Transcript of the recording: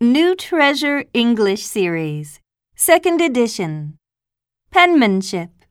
New Treasure English Series, Second Edition. Penmanship.